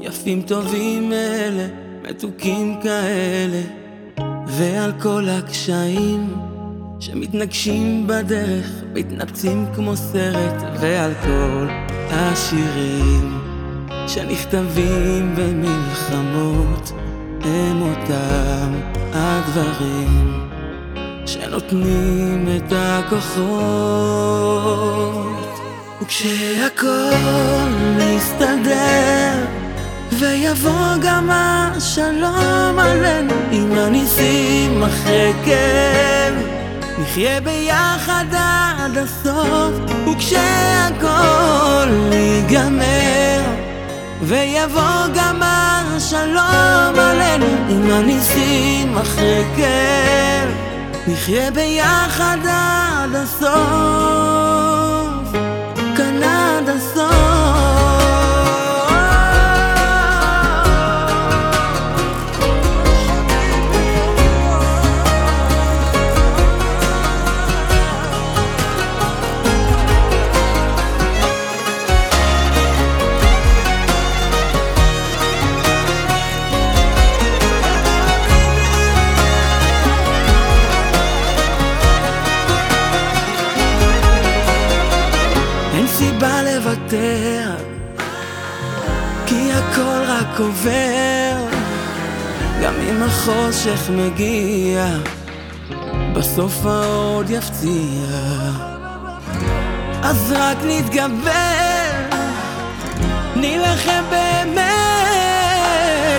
יפים טובים אלה, מתוקים כאלה, ועל כל הקשיים שמתנגשים בדרך, מתנפצים כמו סרט, ועל כל השירים שנכתבים במלחמות, הם אותם הדברים שנותנים את הכוחות. וכשהכל מסתדר ויבוא גם השלום עלינו עם הניסים אחרי כן. נחיה ביחד עד הסוף וכשהכל ייגמר ויבוא גם השלום עלינו עם הניסים אחרי כן. נחיה ביחד עד הסוף סיבה לוותר, כי הכל רק עובר, גם אם החושך מגיע, בסוף העוד יפציע. אז רק נתגבר, נילחם באמת,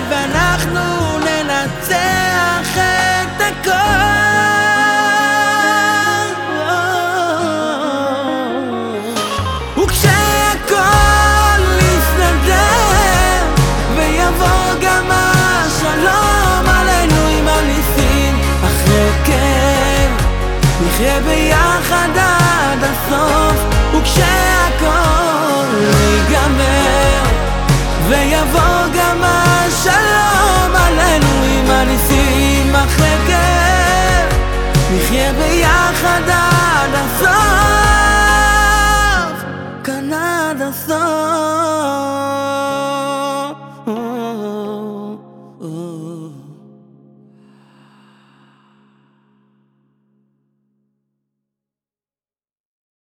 ואנחנו ננצח את הכל. נחיה ביחד עד הסוף וכשהכל ייגמר ויבוא גם השלום עלינו עם הניסים אחרי כן נחיה ביחד עד הסוף כאן עד הסוף